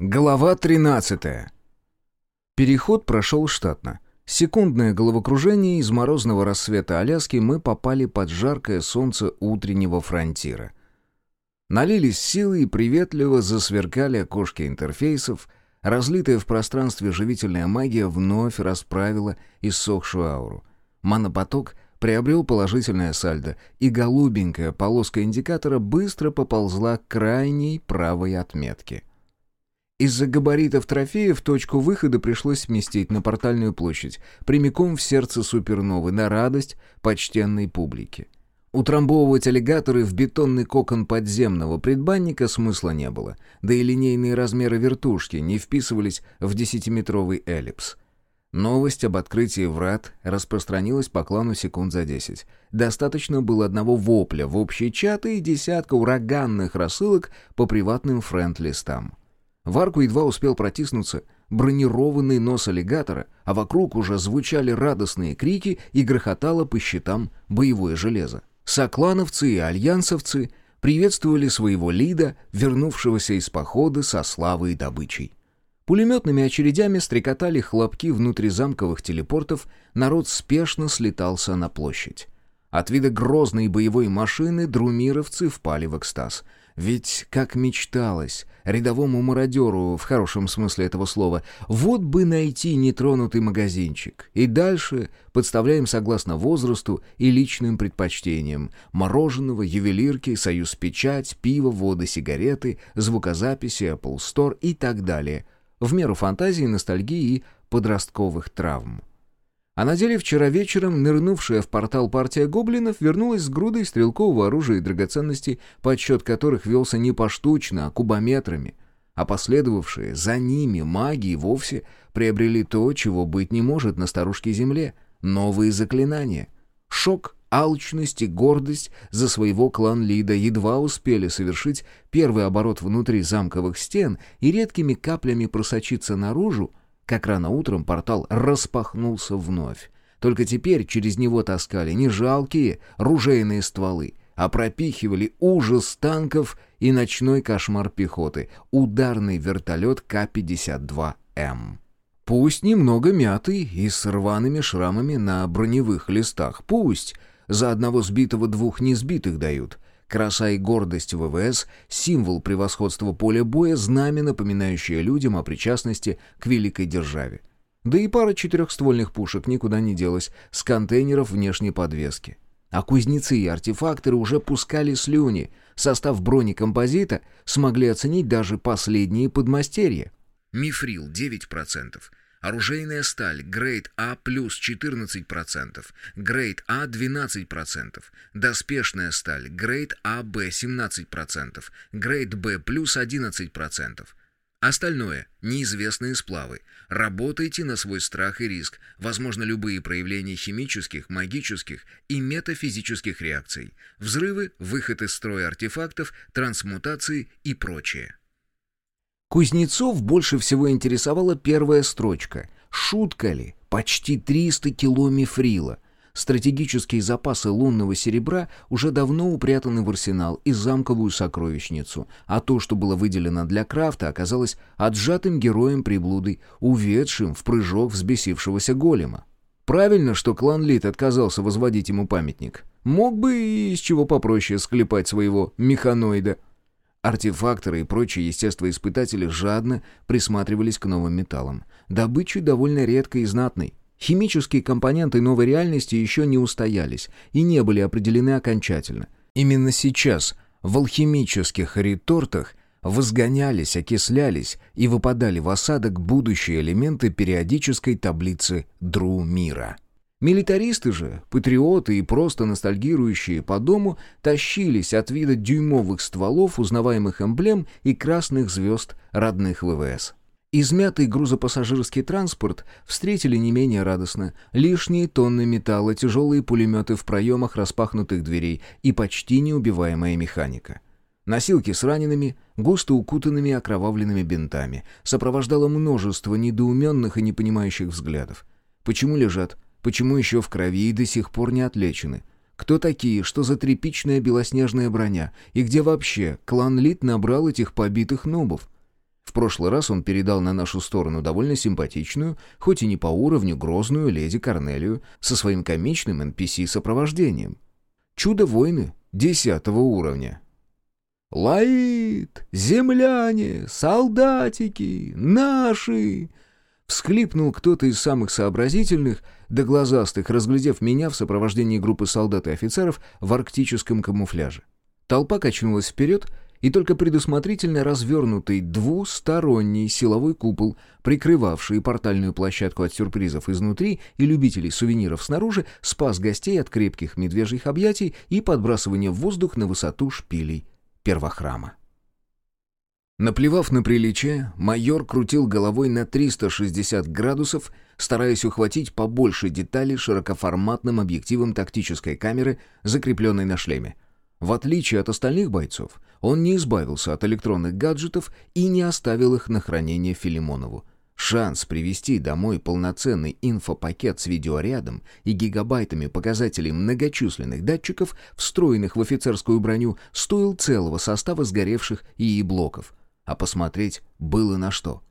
Глава 13. Переход прошел штатно. Секундное головокружение из морозного рассвета Аляски мы попали под жаркое солнце утреннего фронтира. Налились силы и приветливо засверкали окошки интерфейсов, разлитая в пространстве живительная магия вновь расправила иссохшую ауру. Манопоток приобрел положительное сальдо, и голубенькая полоска индикатора быстро поползла к крайней правой отметке. Из-за габаритов трофеев точку выхода пришлось сместить на портальную площадь, прямиком в сердце суперновы, на радость почтенной публики. Утрамбовывать аллигаторы в бетонный кокон подземного предбанника смысла не было, да и линейные размеры вертушки не вписывались в десятиметровый эллипс. Новость об открытии врат распространилась по клану секунд за десять. Достаточно было одного вопля в общий чат и десятка ураганных рассылок по приватным френд-листам. В арку едва успел протиснуться бронированный нос аллигатора, а вокруг уже звучали радостные крики и грохотало по щитам боевое железо. Соклановцы и альянсовцы приветствовали своего лида, вернувшегося из похода со славой и добычей. Пулеметными очередями стрекотали хлопки внутризамковых телепортов, народ спешно слетался на площадь. От вида грозной боевой машины друмировцы впали в экстаз — ведь, как мечталось, рядовому мародеру, в хорошем смысле этого слова, вот бы найти нетронутый магазинчик. И дальше подставляем согласно возрасту и личным предпочтениям. Мороженого, ювелирки, союз печать, пиво, воды, сигареты, звукозаписи, Apple Store и так далее. В меру фантазии, ностальгии и подростковых травм. А на деле вчера вечером нырнувшая в портал партия гоблинов вернулась с грудой стрелкового оружия и драгоценностей, подсчет которых велся не поштучно, а кубометрами. А последовавшие за ними маги вовсе приобрели то, чего быть не может на старушке земле — новые заклинания. Шок, алчность и гордость за своего клан-лида едва успели совершить первый оборот внутри замковых стен и редкими каплями просочиться наружу, как рано утром портал распахнулся вновь. Только теперь через него таскали не жалкие ружейные стволы, а пропихивали ужас танков и ночной кошмар пехоты — ударный вертолет К-52М. Пусть немного мятый и с рваными шрамами на броневых листах, пусть за одного сбитого двух несбитых дают — Краса и гордость ВВС — символ превосходства поля боя, знамя, напоминающее людям о причастности к великой державе. Да и пара четырехствольных пушек никуда не делась с контейнеров внешней подвески. А кузнецы и артефакторы уже пускали слюни. Состав бронекомпозита смогли оценить даже последние подмастерья. Мифрил 9%, Оружейная сталь грейд А плюс 14%, грейд А 12%, доспешная сталь грейд АБ 17%, грейд Б плюс 11%. Остальное – неизвестные сплавы. Работайте на свой страх и риск. Возможно, любые проявления химических, магических и метафизических реакций. Взрывы, выход из строя артефактов, трансмутации и прочее. Кузнецов больше всего интересовала первая строчка. Шутка ли? Почти 300 кило мифрила. Стратегические запасы лунного серебра уже давно упрятаны в арсенал и замковую сокровищницу, а то, что было выделено для крафта, оказалось отжатым героем приблудой, уведшим в прыжок взбесившегося голема. Правильно, что клан Лит отказался возводить ему памятник. Мог бы и из чего попроще склепать своего механоида – Артефакторы и прочие естествоиспытатели жадно присматривались к новым металлам. Добычей довольно редкой и знатной. Химические компоненты новой реальности еще не устоялись и не были определены окончательно. Именно сейчас в алхимических ретортах возгонялись, окислялись и выпадали в осадок будущие элементы периодической таблицы Дру мира. Милитаристы же, патриоты и просто ностальгирующие по дому тащились от вида дюймовых стволов, узнаваемых эмблем и красных звезд родных ВВС. Измятый грузопассажирский транспорт встретили не менее радостно. Лишние тонны металла, тяжелые пулеметы в проемах распахнутых дверей и почти неубиваемая механика. Носилки с ранеными, густо укутанными окровавленными бинтами, сопровождало множество недоуменных и непонимающих взглядов. Почему лежат? Почему еще в крови и до сих пор не отлечены? Кто такие, что за тряпичная белоснежная броня? И где вообще клан Лит набрал этих побитых нубов? В прошлый раз он передал на нашу сторону довольно симпатичную, хоть и не по уровню, грозную леди Корнелию со своим комичным NPC-сопровождением. Чудо-войны десятого уровня. «Лаид! Земляне! Солдатики! Наши!» Всхлипнул кто-то из самых сообразительных, да глазастых, разглядев меня в сопровождении группы солдат и офицеров в арктическом камуфляже. Толпа качнулась вперед, и только предусмотрительно развернутый двусторонний силовой купол, прикрывавший портальную площадку от сюрпризов изнутри и любителей сувениров снаружи, спас гостей от крепких медвежьих объятий и подбрасывания в воздух на высоту шпилей первохрама. Наплевав на приличие, майор крутил головой на 360 градусов, стараясь ухватить побольше деталей широкоформатным объективом тактической камеры, закрепленной на шлеме. В отличие от остальных бойцов, он не избавился от электронных гаджетов и не оставил их на хранение Филимонову. Шанс привести домой полноценный инфопакет с видеорядом и гигабайтами показателей многочисленных датчиков, встроенных в офицерскую броню, стоил целого состава сгоревших ИИ-блоков. А посмотреть было на что.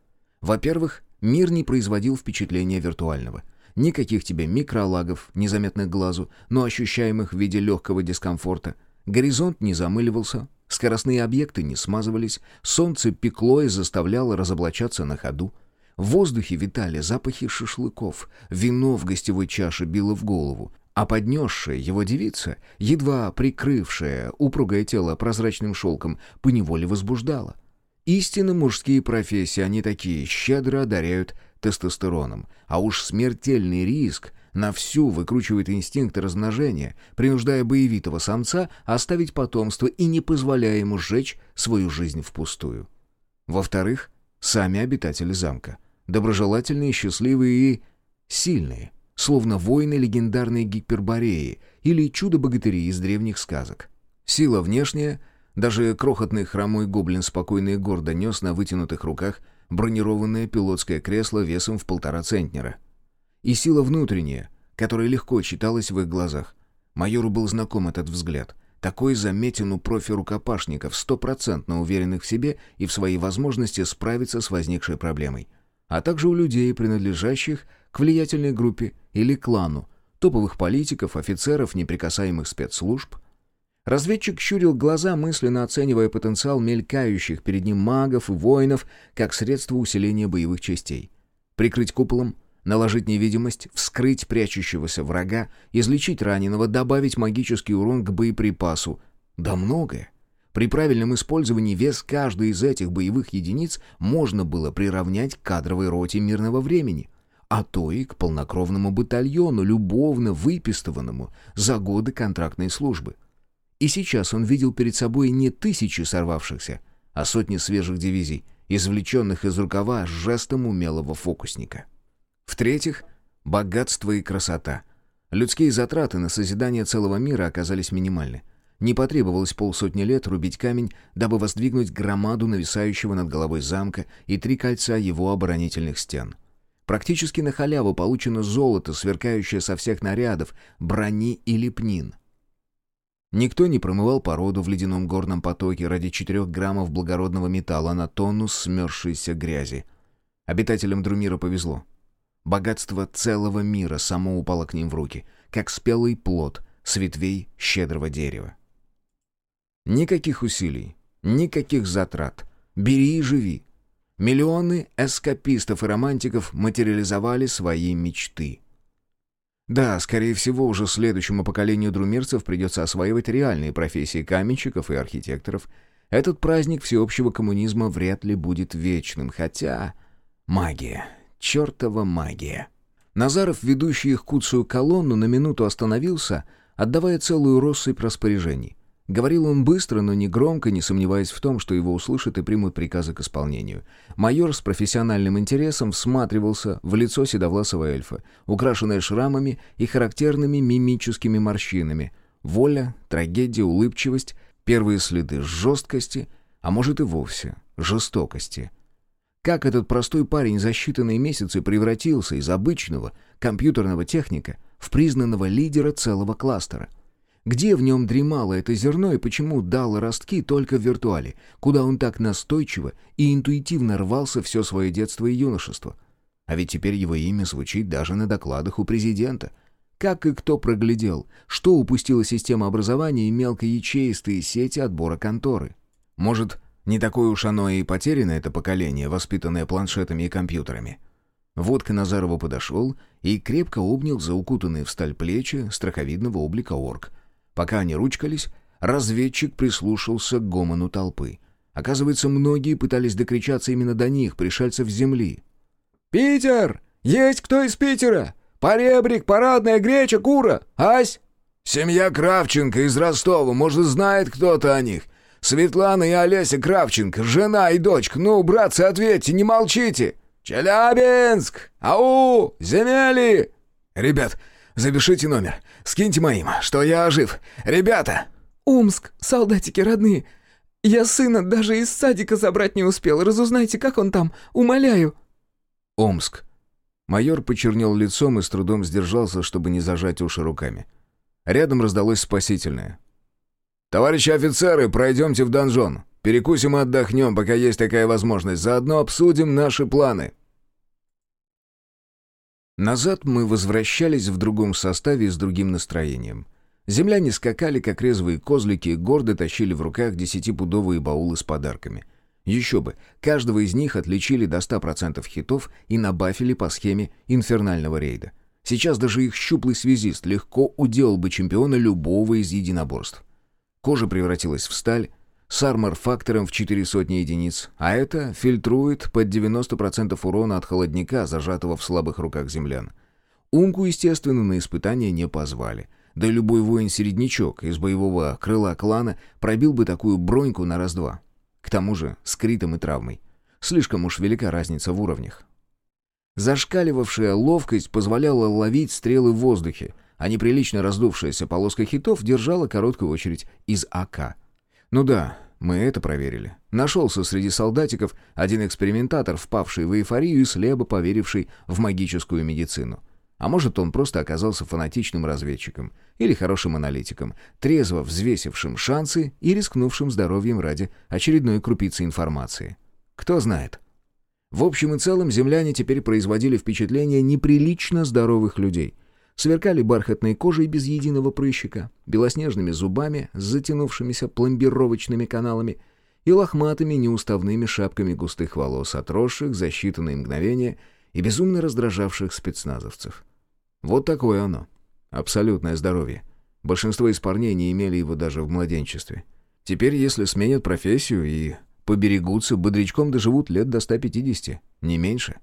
Во-первых, мир не производил впечатления виртуального. Никаких тебе микролагов, незаметных глазу, но ощущаемых в виде легкого дискомфорта. Горизонт не замыливался, скоростные объекты не смазывались, солнце пекло и заставляло разоблачаться на ходу. В воздухе витали запахи шашлыков, вино в гостевой чаше било в голову, а поднесшая его девица, едва прикрывшая упругое тело прозрачным шелком, поневоле возбуждала. Истинно мужские профессии, они такие, щедро одаряют тестостероном, а уж смертельный риск на всю выкручивает инстинкт размножения, принуждая боевитого самца оставить потомство и не позволяя ему сжечь свою жизнь впустую. Во-вторых, сами обитатели замка — доброжелательные, счастливые и сильные, словно воины легендарной Гипербореи или чудо-богатыри из древних сказок. Сила внешняя, даже крохотный хромой гоблин спокойно и гордо нес на вытянутых руках бронированное пилотское кресло весом в полтора центнера. И сила внутренняя, которая легко читалась в их глазах. Майору был знаком этот взгляд. Такой заметен у профи-рукопашников, стопроцентно уверенных в себе и в своей возможности справиться с возникшей проблемой а также у людей, принадлежащих к влиятельной группе или клану, топовых политиков, офицеров, неприкасаемых спецслужб. Разведчик щурил глаза, мысленно оценивая потенциал мелькающих перед ним магов и воинов как средство усиления боевых частей. Прикрыть куполом, наложить невидимость, вскрыть прячущегося врага, излечить раненого, добавить магический урон к боеприпасу. Да многое. При правильном использовании вес каждой из этих боевых единиц можно было приравнять к кадровой роте мирного времени, а то и к полнокровному батальону, любовно выпистыванному за годы контрактной службы. И сейчас он видел перед собой не тысячи сорвавшихся, а сотни свежих дивизий, извлеченных из рукава жестом умелого фокусника. В-третьих, богатство и красота. Людские затраты на созидание целого мира оказались минимальны. Не потребовалось полсотни лет рубить камень, дабы воздвигнуть громаду нависающего над головой замка и три кольца его оборонительных стен. Практически на халяву получено золото, сверкающее со всех нарядов, брони и лепнин. Никто не промывал породу в ледяном горном потоке ради четырех граммов благородного металла на тонну смерзшейся грязи. Обитателям Друмира повезло. Богатство целого мира само упало к ним в руки, как спелый плод с ветвей щедрого дерева. Никаких усилий, никаких затрат. Бери и живи. Миллионы эскапистов и романтиков материализовали свои мечты. Да, скорее всего, уже следующему поколению друмирцев придется осваивать реальные профессии каменщиков и архитекторов. Этот праздник всеобщего коммунизма вряд ли будет вечным, хотя... Магия. Чертова магия. Назаров, ведущий их куцую колонну, на минуту остановился, отдавая целую россыпь распоряжений. Говорил он быстро, но не громко, не сомневаясь в том, что его услышат и примут приказы к исполнению. Майор с профессиональным интересом всматривался в лицо седовласого эльфа, украшенное шрамами и характерными мимическими морщинами. Воля, трагедия, улыбчивость, первые следы жесткости, а может и вовсе жестокости. Как этот простой парень за считанные месяцы превратился из обычного компьютерного техника в признанного лидера целого кластера – Где в нем дремало это зерно и почему дал ростки только в виртуале, куда он так настойчиво и интуитивно рвался все свое детство и юношество? А ведь теперь его имя звучит даже на докладах у президента. Как и кто проглядел, что упустила система образования и мелкоячеистые сети отбора конторы? Может, не такое уж оно и потеряно это поколение, воспитанное планшетами и компьютерами? Водка Назарову подошел и крепко обнял за укутанные в сталь плечи страховидного облика орк. Пока они ручкались, разведчик прислушался к гомону толпы. Оказывается, многие пытались докричаться именно до них, пришельцев земли. «Питер! Есть кто из Питера? Поребрик, парадная греча, кура! Ась!» «Семья Кравченко из Ростова, может, знает кто-то о них. Светлана и Олеся Кравченко, жена и дочка. Ну, братцы, ответьте, не молчите!» «Челябинск! Ау! Земели!» «Ребят, запишите номер. Скиньте моим, что я жив. Ребята!» «Омск, солдатики родные. Я сына даже из садика забрать не успел. Разузнайте, как он там. Умоляю». Омск. Майор почернел лицом и с трудом сдержался, чтобы не зажать уши руками. Рядом раздалось спасительное. «Товарищи офицеры, пройдемте в донжон. Перекусим и отдохнем, пока есть такая возможность. Заодно обсудим наши планы». Назад мы возвращались в другом составе и с другим настроением. Земляне скакали, как резвые козлики, гордо тащили в руках десятипудовые баулы с подарками. Еще бы, каждого из них отличили до 100% хитов и набафили по схеме инфернального рейда. Сейчас даже их щуплый связист легко уделал бы чемпиона любого из единоборств. Кожа превратилась в сталь, с армор-фактором в 4 сотни единиц, а это фильтрует под 90% урона от холодника, зажатого в слабых руках землян. Унку, естественно, на испытания не позвали. Да любой воин-середнячок из боевого крыла клана пробил бы такую броньку на раз-два. К тому же с критом и травмой. Слишком уж велика разница в уровнях. Зашкаливавшая ловкость позволяла ловить стрелы в воздухе, а неприлично раздувшаяся полоска хитов держала короткую очередь из АК — ну да, мы это проверили. Нашелся среди солдатиков один экспериментатор, впавший в эйфорию и слабо поверивший в магическую медицину. А может, он просто оказался фанатичным разведчиком или хорошим аналитиком, трезво взвесившим шансы и рискнувшим здоровьем ради очередной крупицы информации. Кто знает. В общем и целом, земляне теперь производили впечатление неприлично здоровых людей — сверкали бархатной кожей без единого прыщика, белоснежными зубами с затянувшимися пломбировочными каналами и лохматыми неуставными шапками густых волос, отросших за считанные мгновения и безумно раздражавших спецназовцев. Вот такое оно. Абсолютное здоровье. Большинство из парней не имели его даже в младенчестве. Теперь, если сменят профессию и поберегутся, бодрячком доживут лет до 150, не меньше.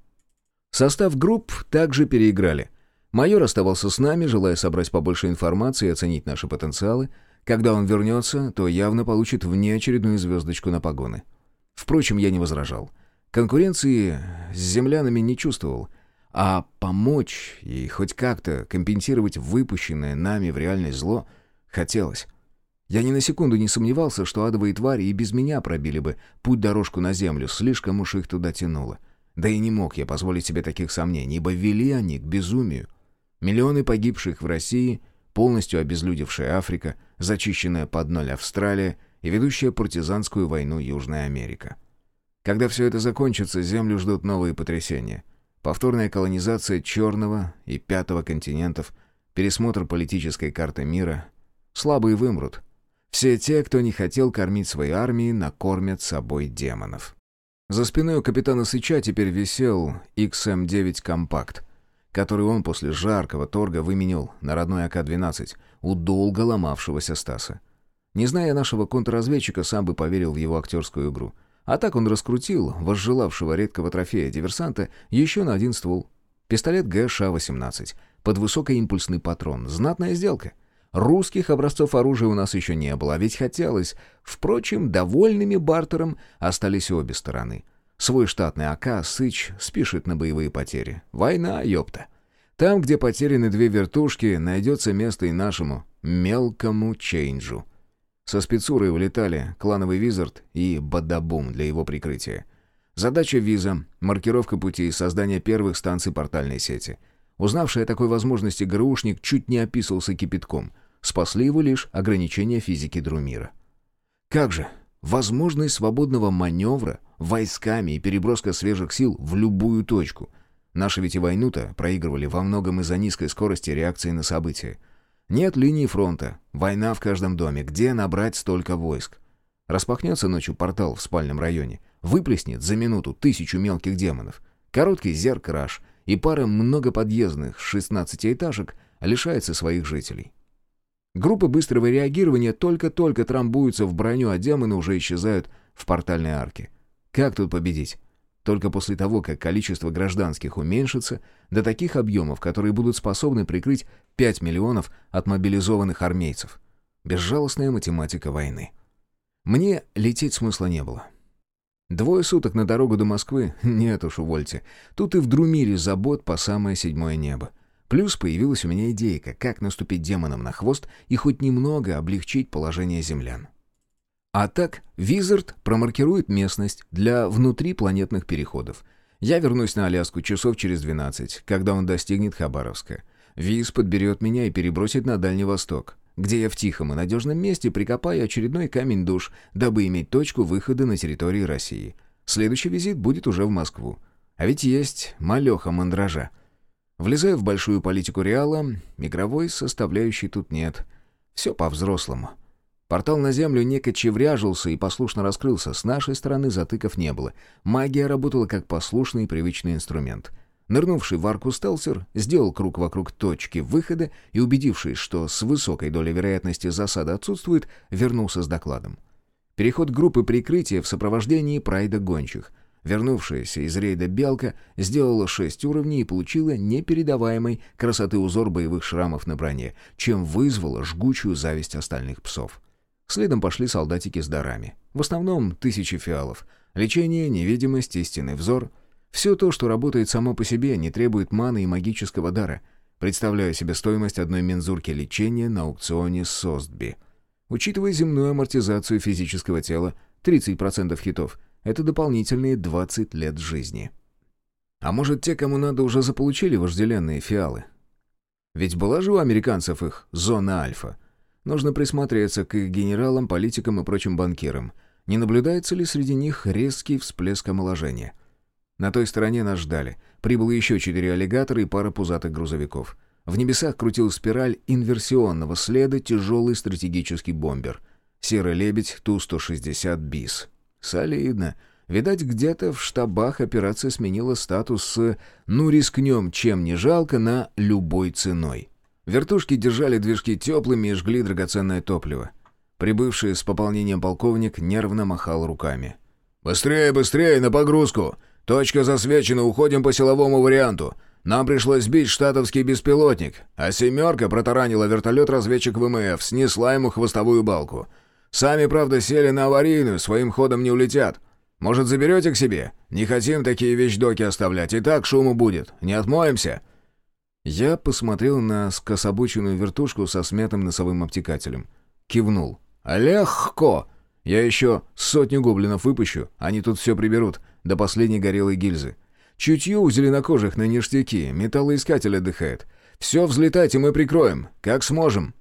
Состав групп также переиграли. Майор оставался с нами, желая собрать побольше информации и оценить наши потенциалы. Когда он вернется, то явно получит внеочередную звездочку на погоны. Впрочем, я не возражал. Конкуренции с землянами не чувствовал, а помочь и хоть как-то компенсировать выпущенное нами в реальность зло хотелось. Я ни на секунду не сомневался, что адовые твари и без меня пробили бы путь-дорожку на землю, слишком уж их туда тянуло. Да и не мог я позволить себе таких сомнений, ибо вели они к безумию. Миллионы погибших в России, полностью обезлюдевшая Африка, зачищенная под ноль Австралия и ведущая партизанскую войну Южная Америка. Когда все это закончится, Землю ждут новые потрясения. Повторная колонизация Черного и Пятого континентов, пересмотр политической карты мира. Слабые вымрут. Все те, кто не хотел кормить свои армии, накормят собой демонов. За спиной у капитана Сыча теперь висел XM-9 «Компакт», который он после жаркого торга выменил на родной АК-12 у долго ломавшегося Стаса. Не зная нашего контрразведчика, сам бы поверил в его актерскую игру. А так он раскрутил возжелавшего редкого трофея диверсанта еще на один ствол. Пистолет ГШ-18 под высокоимпульсный патрон. Знатная сделка. Русских образцов оружия у нас еще не было, а ведь хотелось. Впрочем, довольными бартером остались обе стороны — Свой штатный АК Сыч спишет на боевые потери. Война, ёпта. Там, где потеряны две вертушки, найдется место и нашему мелкому чейнджу. Со спецурой улетали клановый Визард и Бадабум для его прикрытия. Задача виза, маркировка пути и создание первых станций портальной сети. Узнавший о такой возможности ГРУшник чуть не описался кипятком. Спасли его лишь ограничения физики Друмира. Как же, возможность свободного маневра войсками и переброска свежих сил в любую точку. Наши ведь и войну-то проигрывали во многом из-за низкой скорости реакции на события. Нет линии фронта, война в каждом доме, где набрать столько войск? Распахнется ночью портал в спальном районе, выплеснет за минуту тысячу мелких демонов. Короткий зеркраш и пара многоподъездных шестнадцатиэтажек лишается своих жителей. Группы быстрого реагирования только-только трамбуются в броню, а демоны уже исчезают в портальной арке. Как тут победить? Только после того, как количество гражданских уменьшится до таких объемов, которые будут способны прикрыть 5 миллионов от мобилизованных армейцев. Безжалостная математика войны. Мне лететь смысла не было. Двое суток на дорогу до Москвы? Нет уж, увольте. Тут и в Друмире забот по самое седьмое небо. Плюс появилась у меня идейка, как наступить демонам на хвост и хоть немного облегчить положение землян. А так, Визард промаркирует местность для внутрипланетных переходов. Я вернусь на Аляску часов через 12, когда он достигнет Хабаровска. Виз подберет меня и перебросит на Дальний Восток, где я в тихом и надежном месте прикопаю очередной камень душ, дабы иметь точку выхода на территории России. Следующий визит будет уже в Москву. А ведь есть малеха мандража. Влезаю в большую политику Реала, игровой составляющей тут нет. Все по-взрослому. Портал на Землю не кочевряжился и послушно раскрылся. С нашей стороны затыков не было. Магия работала как послушный и привычный инструмент. Нырнувший в арку стелсер сделал круг вокруг точки выхода и, убедившись, что с высокой долей вероятности засада отсутствует, вернулся с докладом. Переход группы прикрытия в сопровождении прайда гончих. Вернувшаяся из рейда «Белка» сделала шесть уровней и получила непередаваемой красоты узор боевых шрамов на броне, чем вызвала жгучую зависть остальных псов. Следом пошли солдатики с дарами. В основном тысячи фиалов. Лечение, невидимость, истинный взор. Все то, что работает само по себе, не требует маны и магического дара. Представляю себе стоимость одной мензурки лечения на аукционе Состби. Учитывая земную амортизацию физического тела, 30% хитов — это дополнительные 20 лет жизни. А может, те, кому надо, уже заполучили вожделенные фиалы? Ведь была же у американцев их зона альфа — Нужно присмотреться к их генералам, политикам и прочим банкирам. Не наблюдается ли среди них резкий всплеск омоложения? На той стороне нас ждали. Прибыло еще четыре аллигатора и пара пузатых грузовиков. В небесах крутил спираль инверсионного следа тяжелый стратегический бомбер. Серый лебедь Ту-160 БИС. Солидно. Видать, где-то в штабах операция сменила статус с «ну рискнем, чем не жалко» на «любой ценой». Вертушки держали движки теплыми и жгли драгоценное топливо. Прибывший с пополнением полковник нервно махал руками. «Быстрее, быстрее, на погрузку! Точка засвечена, уходим по силовому варианту. Нам пришлось сбить штатовский беспилотник, а «семерка» протаранила вертолет-разведчик ВМФ, снесла ему хвостовую балку. Сами, правда, сели на аварийную, своим ходом не улетят. Может, заберете к себе? Не хотим такие вещдоки оставлять, и так шуму будет. Не отмоемся?» Я посмотрел на скособоченную вертушку со смятым носовым обтекателем. Кивнул. «Легко! Я еще сотню гоблинов выпущу, они тут все приберут, до последней горелой гильзы. Чутье у зеленокожих на ништяки, металлоискатель отдыхает. Все взлетайте, мы прикроем, как сможем».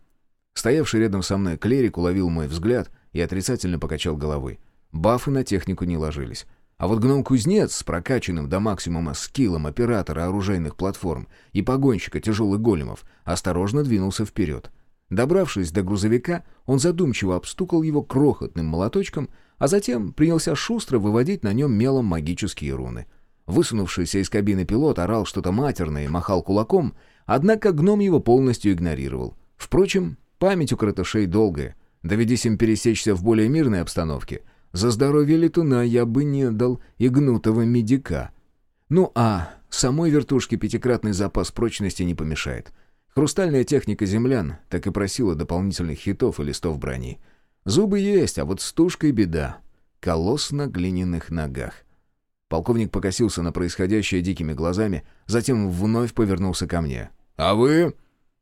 Стоявший рядом со мной клерик уловил мой взгляд и отрицательно покачал головой. Бафы на технику не ложились. А вот гном-кузнец с прокачанным до максимума скиллом оператора оружейных платформ и погонщика тяжелых големов осторожно двинулся вперед. Добравшись до грузовика, он задумчиво обстукал его крохотным молоточком, а затем принялся шустро выводить на нем мелом магические руны. Высунувшийся из кабины пилот орал что-то матерное и махал кулаком, однако гном его полностью игнорировал. Впрочем, память у кротышей долгая. Доведись им пересечься в более мирной обстановке — за здоровье летуна я бы не дал и гнутого медика. Ну а самой вертушке пятикратный запас прочности не помешает. Хрустальная техника землян так и просила дополнительных хитов и листов брони. Зубы есть, а вот с тушкой беда. Колосс на глиняных ногах. Полковник покосился на происходящее дикими глазами, затем вновь повернулся ко мне. «А вы?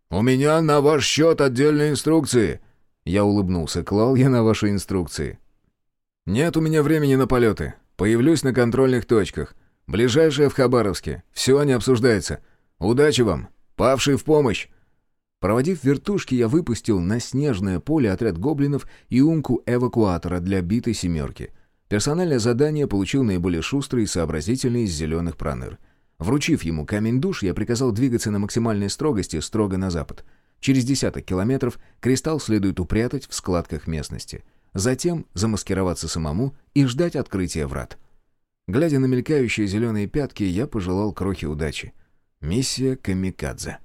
У меня на ваш счет отдельные инструкции!» Я улыбнулся. «Клал я на ваши инструкции. «Нет у меня времени на полеты. Появлюсь на контрольных точках. Ближайшая в Хабаровске. Все не обсуждается. Удачи вам. Павший в помощь!» Проводив вертушки, я выпустил на снежное поле отряд гоблинов и умку эвакуатора для битой семерки. Персональное задание получил наиболее шустрый и сообразительный из зеленых проныр. Вручив ему камень душ, я приказал двигаться на максимальной строгости строго на запад. Через десяток километров кристалл следует упрятать в складках местности. Затем замаскироваться самому и ждать открытия врат. Глядя на мелькающие зеленые пятки, я пожелал крохи удачи. Миссия Камикадзе.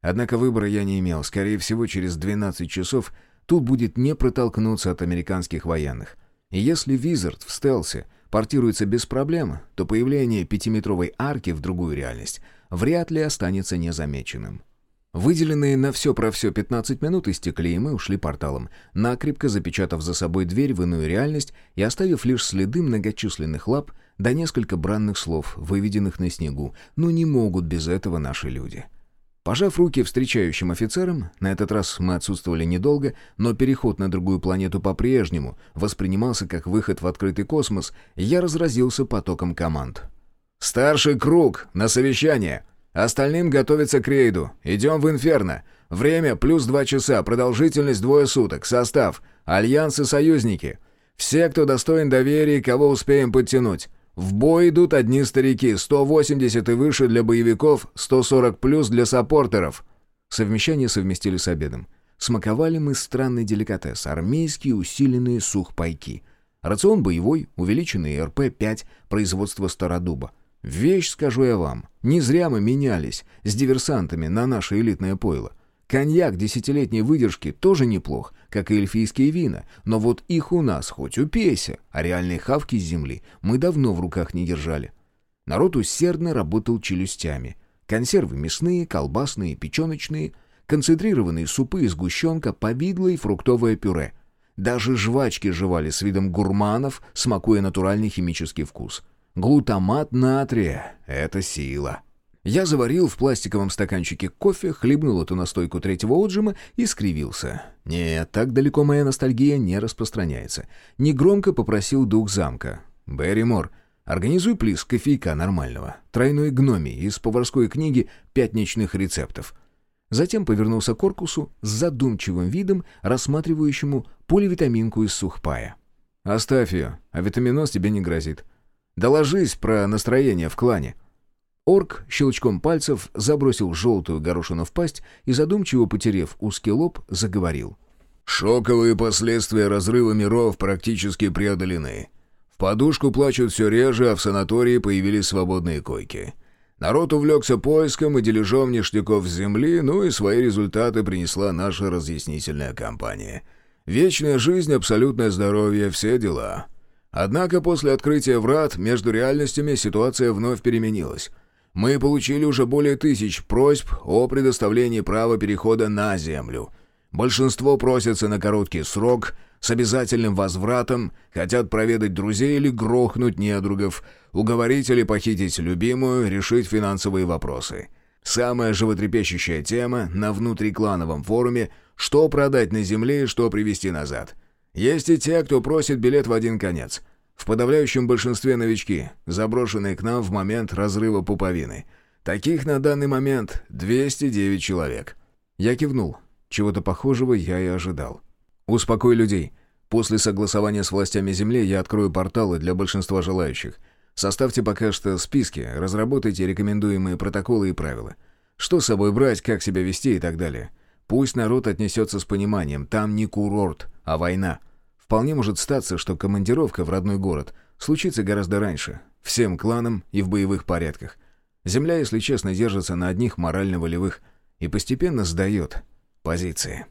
Однако выбора я не имел. Скорее всего, через 12 часов тут будет не протолкнуться от американских военных. И если Визард в стелсе портируется без проблем, то появление пятиметровой арки в другую реальность вряд ли останется незамеченным. Выделенные на все про все 15 минут истекли, и мы ушли порталом, накрепко запечатав за собой дверь в иную реальность и оставив лишь следы многочисленных лап да несколько бранных слов, выведенных на снегу. Но не могут без этого наши люди. Пожав руки встречающим офицерам, на этот раз мы отсутствовали недолго, но переход на другую планету по-прежнему воспринимался как выход в открытый космос, я разразился потоком команд. «Старший круг! На совещание! Остальным готовиться к рейду. Идем в Инферно. Время плюс два часа, продолжительность двое суток, состав, альянсы союзники. Все, кто достоин доверия, кого успеем подтянуть. В бой идут одни старики, 180 и выше для боевиков, 140 плюс для саппортеров. Совмещение совместили с обедом. Смаковали мы странный деликатес, армейские усиленные сухпайки. Рацион боевой, увеличенный РП-5, производство Стародуба. Вещь, скажу я вам, не зря мы менялись с диверсантами на наше элитное пойло. Коньяк десятилетней выдержки тоже неплох, как и эльфийские вина, но вот их у нас хоть упейся, а реальные хавки с земли мы давно в руках не держали. Народ усердно работал челюстями. Консервы мясные, колбасные, печеночные, концентрированные супы из сгущенка, повидло и фруктовое пюре. Даже жвачки жевали с видом гурманов, смакуя натуральный химический вкус. Глутамат натрия — это сила. Я заварил в пластиковом стаканчике кофе, хлебнул эту настойку третьего отжима и скривился. Нет, так далеко моя ностальгия не распространяется. Негромко попросил дух замка. «Берри Мор, организуй плиз кофейка нормального, тройной гноми из поварской книги «Пятничных рецептов». Затем повернулся к Коркусу с задумчивым видом, рассматривающему поливитаминку из сухпая. «Оставь ее, а витаминоз тебе не грозит. Доложись про настроение в клане». Орк щелчком пальцев забросил желтую горошину в пасть и, задумчиво потерев узкий лоб, заговорил. «Шоковые последствия разрыва миров практически преодолены. В подушку плачут все реже, а в санатории появились свободные койки. Народ увлекся поиском и дележом ништяков с земли, ну и свои результаты принесла наша разъяснительная кампания. Вечная жизнь, абсолютное здоровье, все дела». Однако после открытия врат между реальностями ситуация вновь переменилась. Мы получили уже более тысяч просьб о предоставлении права перехода на Землю. Большинство просятся на короткий срок, с обязательным возвратом, хотят проведать друзей или грохнуть недругов, уговорить или похитить любимую, решить финансовые вопросы. Самая животрепещущая тема на внутриклановом форуме «Что продать на Земле и что привезти назад?». Есть и те, кто просит билет в один конец – в подавляющем большинстве новички, заброшенные к нам в момент разрыва пуповины. Таких на данный момент 209 человек. Я кивнул. Чего-то похожего я и ожидал. «Успокой людей. После согласования с властями Земли я открою порталы для большинства желающих. Составьте пока что списки, разработайте рекомендуемые протоколы и правила. Что с собой брать, как себя вести и так далее. Пусть народ отнесется с пониманием, там не курорт, а война. Вполне может статься, что командировка в родной город случится гораздо раньше, всем кланам и в боевых порядках. Земля, если честно, держится на одних морально-волевых и постепенно сдает позиции.